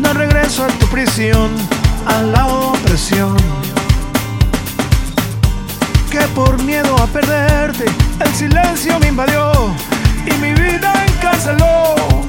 no regreso a tu prisión, a la opresión. Que por miedo a perderte, el silencio me invadió y mi vida encarceló.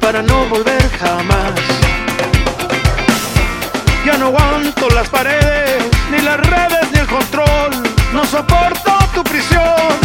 Para no volver jamás. Ya no aguanto las paredes, ni las redes, ni el control. No soporto tu prisión.